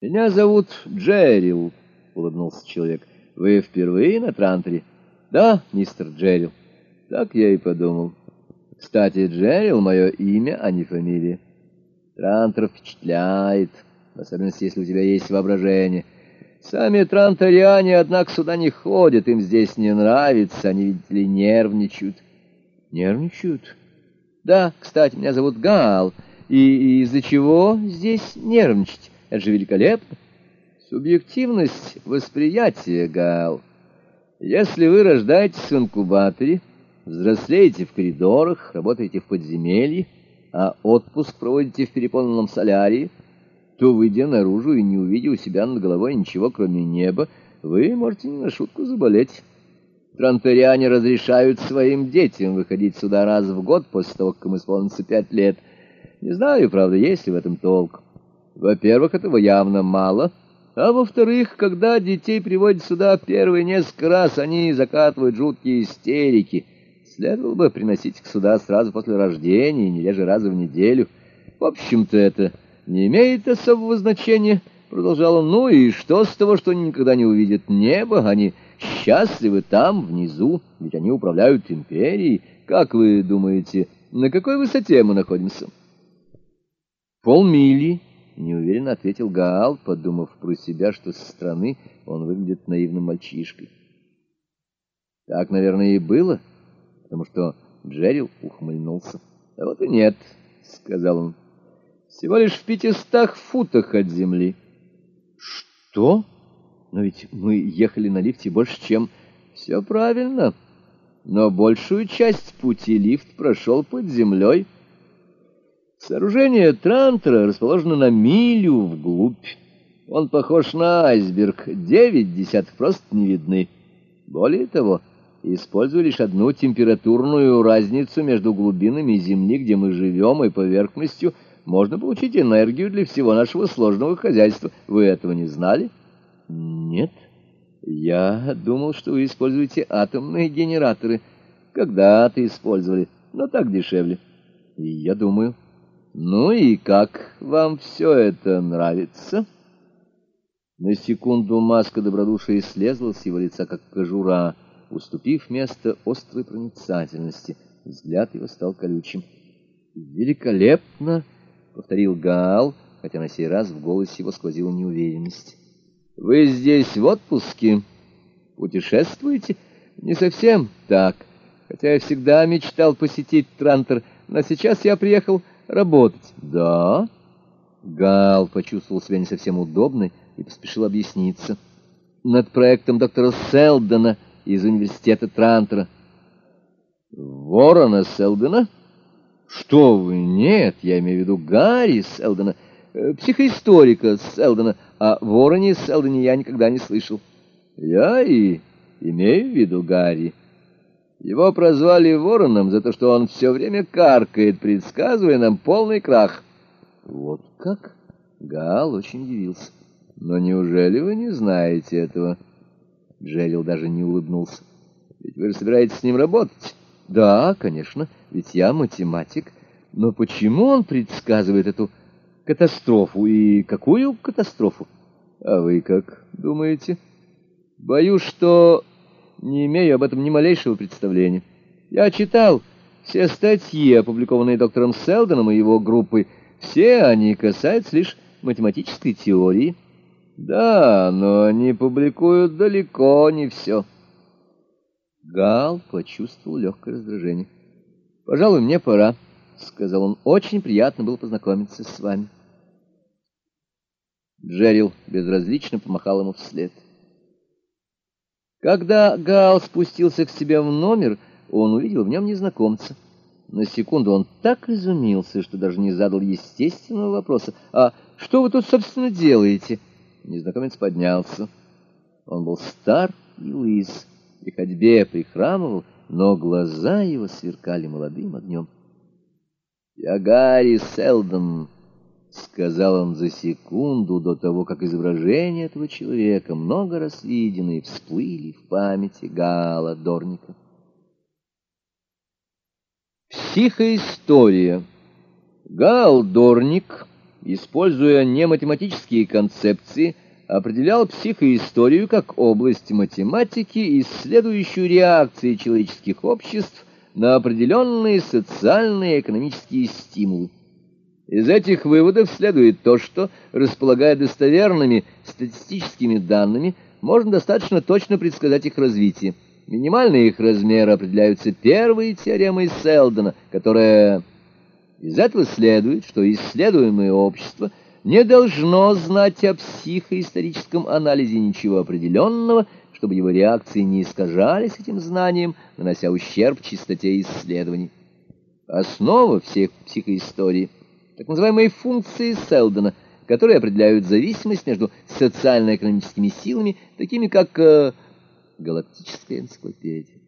«Меня зовут Джерил», — улыбнулся человек. «Вы впервые на Транторе?» «Да, мистер Джерил». «Так я и подумал. Кстати, Джерил — мое имя, а не фамилия. Трантор впечатляет, в особенности, если у тебя есть воображение. Сами транториане, однако, сюда не ходят, им здесь не нравится, они, видите ли, нервничают». «Нервничают?» «Да, кстати, меня зовут Гал, и, и из-за чего здесь нервничать?» Это же великолепно. Субъективность восприятия, Гал. Если вы рождаетесь в инкубаторе, взрослеете в коридорах, работаете в подземелье, а отпуск проводите в переполненном солярии, то, выйдя наружу и не увидя у себя над головой ничего, кроме неба, вы можете не на шутку заболеть. Транториане разрешают своим детям выходить сюда раз в год после того, как им исполнится пять лет. Не знаю, правда, есть ли в этом толк. Во-первых, этого явно мало, а во-вторых, когда детей приводят сюда первые несколько раз, они закатывают жуткие истерики. Следовало бы приносить их сюда сразу после рождения, не реже раза в неделю. В общем-то, это не имеет особого значения, — продолжал он. Ну и что с того, что они никогда не увидят небо? Они счастливы там, внизу, ведь они управляют империей. Как вы думаете, на какой высоте мы находимся? Полмили неуверенно ответил Гаал, подумав про себя, что со стороны он выглядит наивным мальчишкой. Так, наверное, и было, потому что Джерил ухмыльнулся. — А вот и нет, — сказал он, — всего лишь в пятистах футах от земли. — Что? Но ведь мы ехали на лифте больше, чем... Все правильно, но большую часть пути лифт прошел под землей, — Сооружение Трантера расположено на милю вглубь. Он похож на айсберг, девять десятых просто не видны. Более того, используя лишь одну температурную разницу между глубинами Земли, где мы живем, и поверхностью, можно получить энергию для всего нашего сложного хозяйства. Вы этого не знали? Нет. Я думал, что вы используете атомные генераторы. Когда-то использовали, но так дешевле. И я думаю... «Ну и как вам все это нравится?» На секунду маска добродушия слезла с его лица, как кожура, уступив место острой проницательности. Взгляд его стал колючим. «Великолепно!» — повторил Гаал, хотя на сей раз в голосе его сквозила неуверенность. «Вы здесь в отпуске? Путешествуете?» «Не совсем так, хотя я всегда мечтал посетить Трантор, но сейчас я приехал работать. Да? Гал почувствовал себя не совсем удобно и поспешил объясниться. Над проектом доктора Селдона из университета Трантера. Ворона Селдона? Что вы, нет, я имею в виду Гарри Селдона, э, психоисторика Селдона, а Вороне Селдоне я никогда не слышал. Я и имею в виду Гарри. Его прозвали Вороном за то, что он все время каркает, предсказывая нам полный крах. Вот как? Гал очень удивился. Но неужели вы не знаете этого? Джерил даже не улыбнулся. Ведь вы же собираетесь с ним работать? Да, конечно, ведь я математик. Но почему он предсказывает эту катастрофу? И какую катастрофу? А вы как думаете? Боюсь, что не имею об этом ни малейшего представления. Я читал все статьи, опубликованные доктором Селдоном и его группой. Все они касаются лишь математической теории. Да, но они публикуют далеко не все. Гал почувствовал легкое раздражение. «Пожалуй, мне пора», — сказал он. «Очень приятно было познакомиться с вами». Джерил безразлично помахал ему вслед. Когда Гал спустился к себе в номер, он увидел в нем незнакомца. На секунду он так изумился, что даже не задал естественного вопроса. «А что вы тут, собственно, делаете?» Незнакомец поднялся. Он был стар и лыс, при ходьбе прихрамывал, но глаза его сверкали молодым огнем. «Я Гарри Селдон», — сказал он за секунду до того, как изображение этого человека, много раз виденные, всплыли в памяти Гала Дорника. Психоистория. Гал Дорник используя не математические концепции, определял психоисторию как область математики, исследующую реакции человеческих обществ на определенные социальные и экономические стимулы. Из этих выводов следует то, что, располагая достоверными статистическими данными, можно достаточно точно предсказать их развитие. Минимальные их размеры определяются первой теоремой Селдона, которая... Из этого следует, что исследуемое общество не должно знать о психоисторическом анализе ничего определенного, чтобы его реакции не искажались этим знанием, нанося ущерб чистоте исследований. Основа всех психоисторий — так называемые функции Селдона, которые определяют зависимость между социально-экономическими силами, такими как э, галактическая энциклопедия.